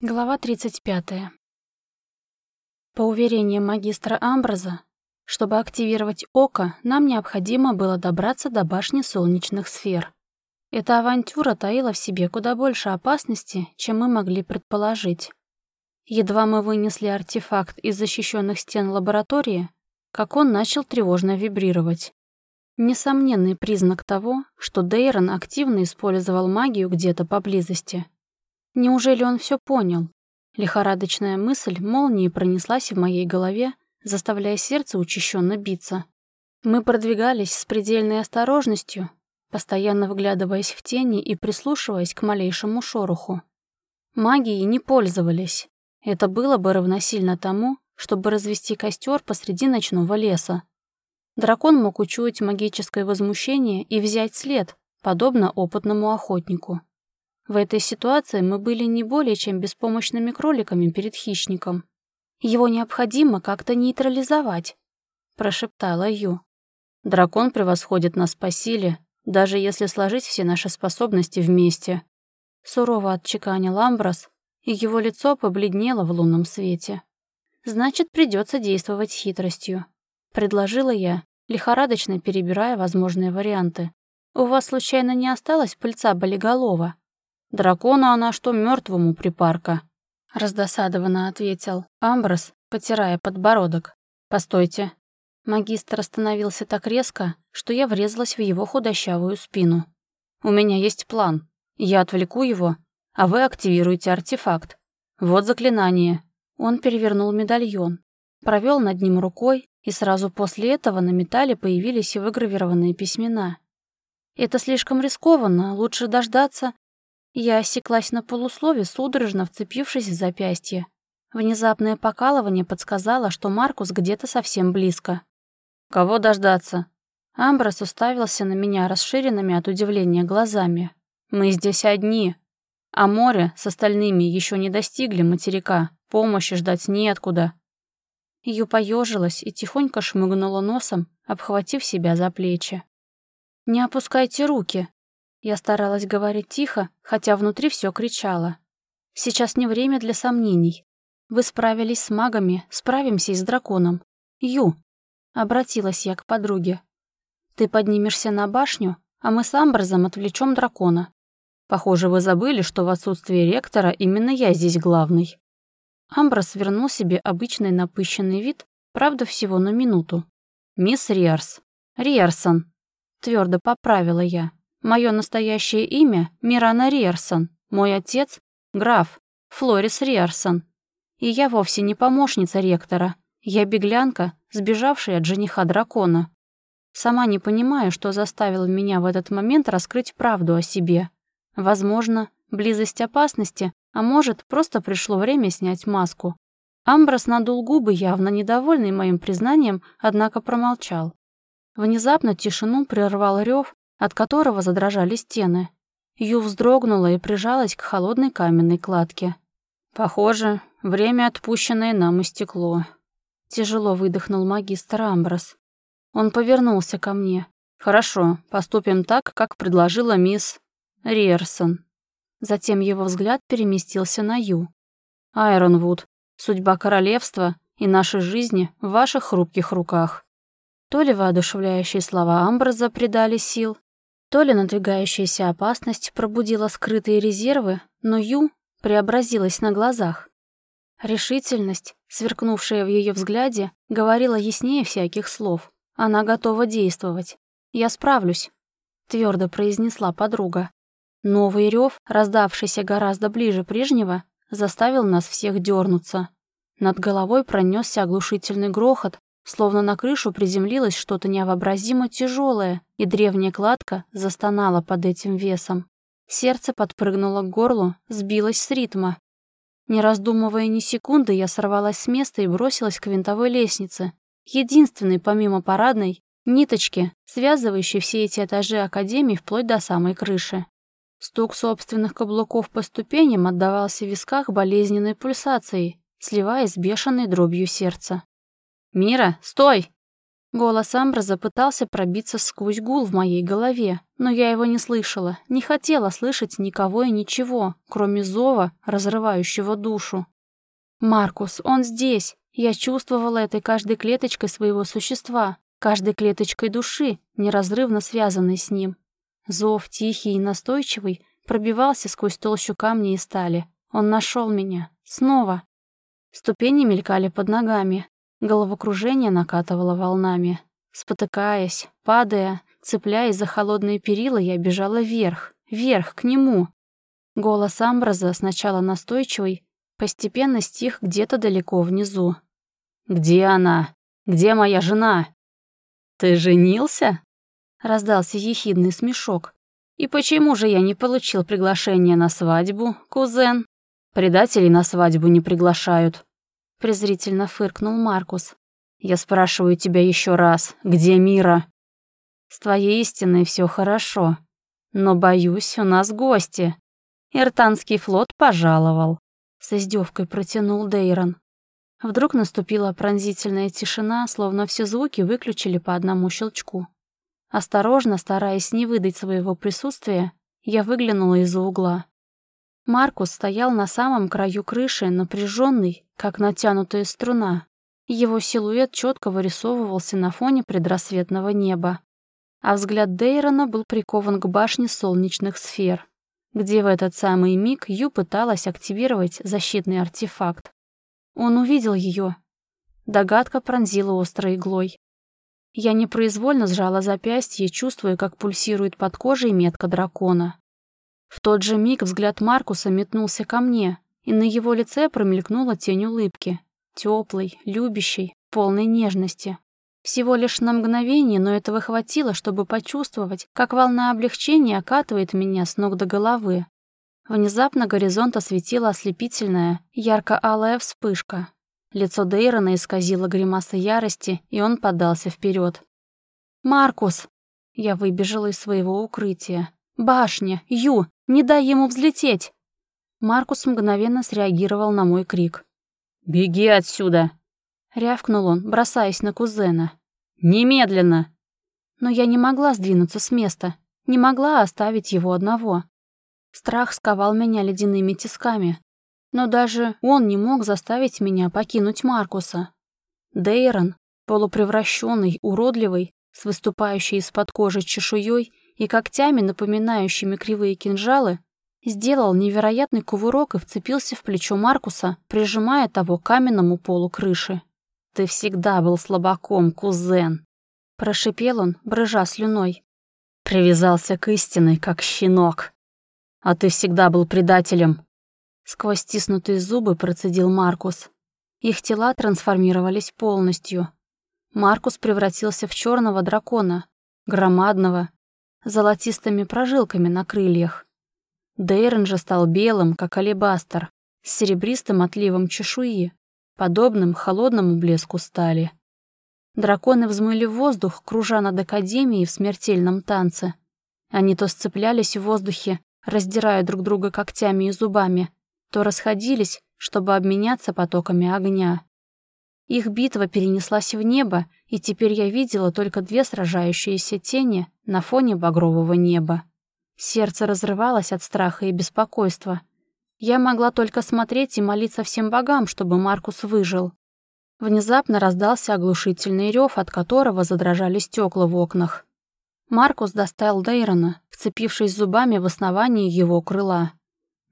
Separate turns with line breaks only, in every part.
Глава 35. По уверениям магистра Амбраза, чтобы активировать око, нам необходимо было добраться до башни солнечных сфер. Эта авантюра таила в себе куда больше опасности, чем мы могли предположить. Едва мы вынесли артефакт из защищенных стен лаборатории, как он начал тревожно вибрировать. Несомненный признак того, что Дейрон активно использовал магию где-то поблизости — Неужели он все понял? Лихорадочная мысль молнией пронеслась в моей голове, заставляя сердце учащенно биться. Мы продвигались с предельной осторожностью, постоянно вглядываясь в тени и прислушиваясь к малейшему шороху. Магией не пользовались. Это было бы равносильно тому, чтобы развести костер посреди ночного леса. Дракон мог учуять магическое возмущение и взять след, подобно опытному охотнику. В этой ситуации мы были не более чем беспомощными кроликами перед хищником. Его необходимо как-то нейтрализовать, прошептала Ю. Дракон превосходит нас по силе, даже если сложить все наши способности вместе. Сурово отчеканил Амброс, и его лицо побледнело в лунном свете. Значит, придется действовать хитростью, предложила я, лихорадочно перебирая возможные варианты. У вас случайно не осталось пыльца болиголова? Дракону она что мертвому припарка. Раздосадованно ответил Амброс, потирая подбородок. «Постойте». Магистр остановился так резко, что я врезалась в его худощавую спину. «У меня есть план. Я отвлеку его, а вы активируете артефакт. Вот заклинание». Он перевернул медальон, провел над ним рукой, и сразу после этого на металле появились выгравированные письмена. «Это слишком рискованно, лучше дождаться, я осеклась на полуслове, судорожно вцепившись в запястье. Внезапное покалывание подсказало, что Маркус где-то совсем близко. «Кого дождаться?» Амброс уставился на меня расширенными от удивления глазами. «Мы здесь одни, а море с остальными еще не достигли материка, помощи ждать неоткуда». Ю поежилась и тихонько шмыгнула носом, обхватив себя за плечи. «Не опускайте руки», я старалась говорить тихо, хотя внутри все кричало. Сейчас не время для сомнений. Вы справились с магами, справимся и с драконом. Ю, обратилась я к подруге. Ты поднимешься на башню, а мы с Амбразом отвлечем дракона. Похоже, вы забыли, что в отсутствие ректора именно я здесь главный. Амброс вернул себе обычный напыщенный вид, правда, всего на минуту. «Мисс Риарс. Риарсон», — твердо поправила я. Мое настоящее имя — Мирана Риерсон. Мой отец — граф Флорис Риерсон. И я вовсе не помощница ректора. Я беглянка, сбежавшая от жениха дракона. Сама не понимаю, что заставило меня в этот момент раскрыть правду о себе. Возможно, близость опасности, а может, просто пришло время снять маску. Амброс надул губы, явно недовольный моим признанием, однако промолчал. Внезапно тишину прервал рев, от которого задрожали стены. Ю вздрогнула и прижалась к холодной каменной кладке. «Похоже, время, отпущенное нам, истекло». Тяжело выдохнул магистр Амброс. Он повернулся ко мне. «Хорошо, поступим так, как предложила мисс Риерсон». Затем его взгляд переместился на Ю. «Айронвуд, судьба королевства и нашей жизни в ваших хрупких руках». То ли воодушевляющие слова Амброза придали сил, то ли надвигающаяся опасность пробудила скрытые резервы, но Ю преобразилась на глазах. Решительность, сверкнувшая в ее взгляде, говорила яснее всяких слов. Она готова действовать. «Я справлюсь», — твердо произнесла подруга. Новый рев, раздавшийся гораздо ближе прежнего, заставил нас всех дернуться. Над головой пронесся оглушительный грохот, Словно на крышу приземлилось что-то невообразимо тяжелое, и древняя кладка застонала под этим весом. Сердце подпрыгнуло к горлу, сбилось с ритма. Не раздумывая ни секунды, я сорвалась с места и бросилась к винтовой лестнице, единственной, помимо парадной, ниточки, связывающей все эти этажи Академии вплоть до самой крыши. Стук собственных каблуков по ступеням отдавался в висках болезненной пульсацией, сливаясь с бешеной дробью сердца. «Мира, стой!» Голос Амбраза пытался пробиться сквозь гул в моей голове, но я его не слышала, не хотела слышать никого и ничего, кроме зова, разрывающего душу. «Маркус, он здесь!» Я чувствовала это каждой клеточкой своего существа, каждой клеточкой души, неразрывно связанной с ним. Зов, тихий и настойчивый, пробивался сквозь толщу камня и стали. Он нашел меня. Снова. Ступени мелькали под ногами. Головокружение накатывало волнами. Спотыкаясь, падая, цепляясь за холодные перила, я бежала вверх, вверх, к нему. Голос Амбраза, сначала настойчивый, постепенно стих где-то далеко внизу. «Где она? Где моя жена?» «Ты женился?» — раздался ехидный смешок. «И почему же я не получил приглашение на свадьбу, кузен? Предателей на свадьбу не приглашают», — презрительно фыркнул Маркус. «Я спрашиваю тебя еще раз, где Мира?» «С твоей истиной все хорошо, но, боюсь, у нас гости. Иртанский флот пожаловал», — с издевкой протянул Дейрон. Вдруг наступила пронзительная тишина, словно все звуки выключили по одному щелчку. Осторожно, стараясь не выдать своего присутствия, я выглянула из-за угла. Маркус стоял на самом краю крыши, напряженный, как натянутая струна. Его силуэт четко вырисовывался на фоне предрассветного неба. А взгляд Дейрона был прикован к башне солнечных сфер, где в этот самый миг Ю пыталась активировать защитный артефакт. Он увидел ее. Догадка пронзила острой иглой. Я непроизвольно сжала запястье, чувствуя, как пульсирует под кожей метка дракона. В тот же миг взгляд Маркуса метнулся ко мне, и на его лице промелькнула тень улыбки. Теплой, любящей, полной нежности. Всего лишь на мгновение, но этого хватило, чтобы почувствовать, как волна облегчения окатывает меня с ног до головы. Внезапно горизонт осветила ослепительная, ярко-алая вспышка. Лицо Дейрона исказило гримаса ярости, и он подался вперед. «Маркус!» Я выбежала из своего укрытия. «Башня! Ю! Не дай ему взлететь!» Маркус мгновенно среагировал на мой крик. «Беги отсюда!» Рявкнул он, бросаясь на кузена. «Немедленно!» Но я не могла сдвинуться с места, не могла оставить его одного. Страх сковал меня ледяными тисками. Но даже он не мог заставить меня покинуть Маркуса. Дейрон, полупревращенный, уродливый, с выступающей из-под кожи чешуей и когтями, напоминающими кривые кинжалы, сделал невероятный кувырок и вцепился в плечо Маркуса, прижимая того к каменному полу крыши. «Ты всегда был слабаком, кузен!» Прошипел он, брыжа слюной. Привязался к истине, как щенок. А ты всегда был предателем. Сквозь стиснутые зубы процедил Маркус. Их тела трансформировались полностью. Маркус превратился в черного дракона, громадного, золотистыми прожилками на крыльях. Дейрон же стал белым, как алебастер, с серебристым отливом чешуи, подобным холодному блеску стали. Драконы взмыли в воздух, кружа над Академией в смертельном танце. Они то сцеплялись в воздухе, раздирая друг друга когтями и зубами, то расходились, чтобы обменяться потоками огня. Их битва перенеслась в небо, и теперь я видела только две сражающиеся тени на фоне багрового неба. Сердце разрывалось от страха и беспокойства. Я могла только смотреть и молиться всем богам, чтобы Маркус выжил. Внезапно раздался оглушительный рев, от которого задрожали стекла в окнах. Маркус достал Дейрона, вцепившись зубами в основании его крыла.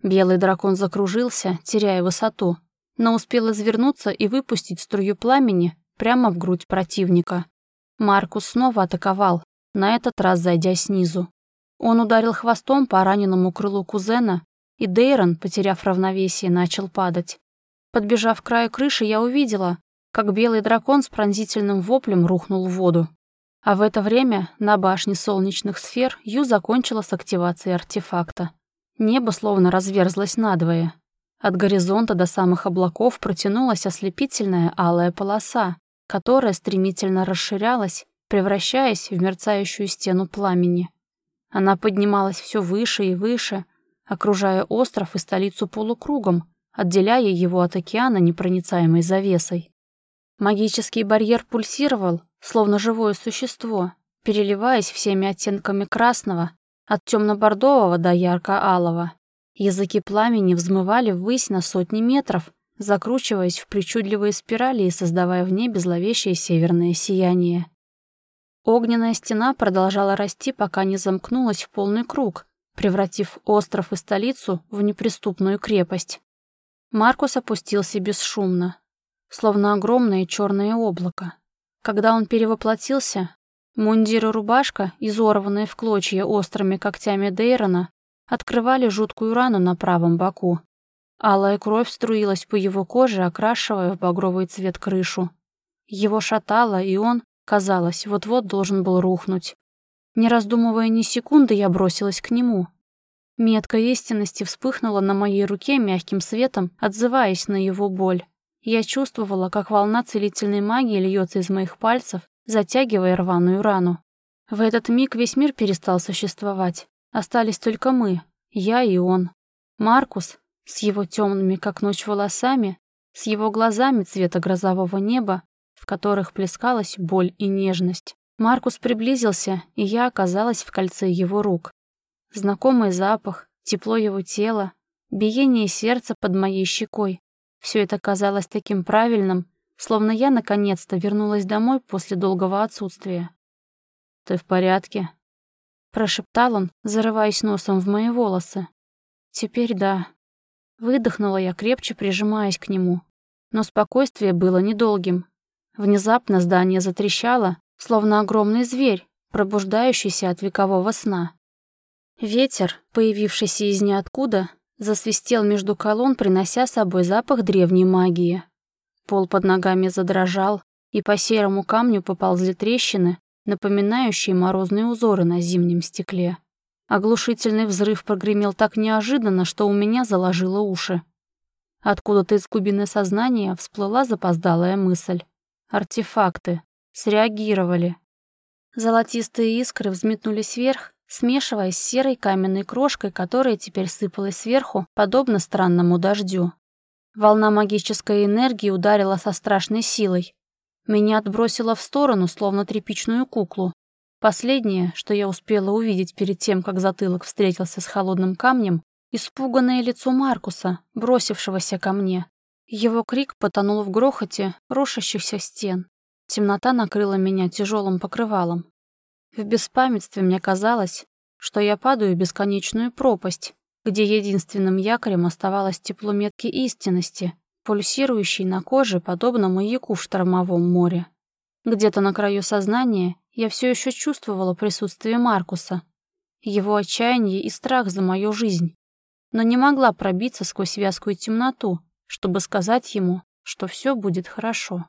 Белый дракон закружился, теряя высоту, но успел извернуться и выпустить струю пламени прямо в грудь противника. Маркус снова атаковал, на этот раз зайдя снизу. Он ударил хвостом по раненому крылу кузена, и Дейрон, потеряв равновесие, начал падать. Подбежав к краю крыши, я увидела, как белый дракон с пронзительным воплем рухнул в воду. А в это время на башне солнечных сфер Ю закончила с активацией артефакта. Небо словно разверзлось надвое. От горизонта до самых облаков протянулась ослепительная алая полоса, которая стремительно расширялась, превращаясь в мерцающую стену пламени. Она поднималась все выше и выше, окружая остров и столицу полукругом, отделяя его от океана непроницаемой завесой. Магический барьер пульсировал, словно живое существо, переливаясь всеми оттенками красного, от темно-бордового до ярко-алого. Языки пламени взмывали ввысь на сотни метров, закручиваясь в причудливые спирали и создавая в небе зловещее северное сияние. Огненная стена продолжала расти, пока не замкнулась в полный круг, превратив остров и столицу в неприступную крепость. Маркус опустился бесшумно, словно огромное черное облако. Когда он перевоплотился, мундир и рубашка, изорванные в клочья острыми когтями Дейрона, открывали жуткую рану на правом боку. Алая кровь струилась по его коже, окрашивая в багровый цвет крышу. Его шатало, и он, казалось, вот-вот должен был рухнуть. Не раздумывая ни секунды, я бросилась к нему. Метка истинности вспыхнула на моей руке мягким светом, отзываясь на его боль. Я чувствовала, как волна целительной магии льется из моих пальцев, затягивая рваную рану. В этот миг весь мир перестал существовать. Остались только мы, я и он. Маркус, с его темными, как ночь, волосами, с его глазами цвета грозового неба, в которых плескалась боль и нежность. Маркус приблизился, и я оказалась в кольце его рук. Знакомый запах, тепло его тела, биение сердца под моей щекой. Все это казалось таким правильным, словно я наконец-то вернулась домой после долгого отсутствия. «Ты в порядке?» Прошептал он, зарываясь носом в мои волосы. «Теперь да». Выдохнула я, крепче прижимаясь к нему. Но спокойствие было недолгим. Внезапно здание затрещало, словно огромный зверь, пробуждающийся от векового сна. Ветер, появившийся из ниоткуда, засвистел между колонн, принося с собой запах древней магии. Пол под ногами задрожал, и по серому камню поползли трещины, напоминающие морозные узоры на зимнем стекле. Оглушительный взрыв прогремел так неожиданно, что у меня заложило уши. Откуда-то из глубины сознания всплыла запоздалая мысль. Артефакты. Среагировали. Золотистые искры взметнулись вверх, смешиваясь с серой каменной крошкой, которая теперь сыпалась сверху, подобно странному дождю. Волна магической энергии ударила со страшной силой. Меня отбросило в сторону, словно тряпичную куклу. Последнее, что я успела увидеть перед тем, как затылок встретился с холодным камнем, испуганное лицо Маркуса, бросившегося ко мне. Его крик потонул в грохоте рушащихся стен. Темнота накрыла меня тяжелым покрывалом. В беспамятстве мне казалось, что я падаю в бесконечную пропасть, где единственным якорем оставалось тепло метки истинности, пульсирующей на коже, подобно маяку в штормовом море. Где-то на краю сознания я все еще чувствовала присутствие Маркуса, его отчаяние и страх за мою жизнь, но не могла пробиться сквозь вязкую темноту, чтобы сказать ему, что все будет хорошо.